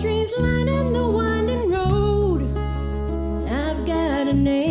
trees lining the winding road. I've got a name.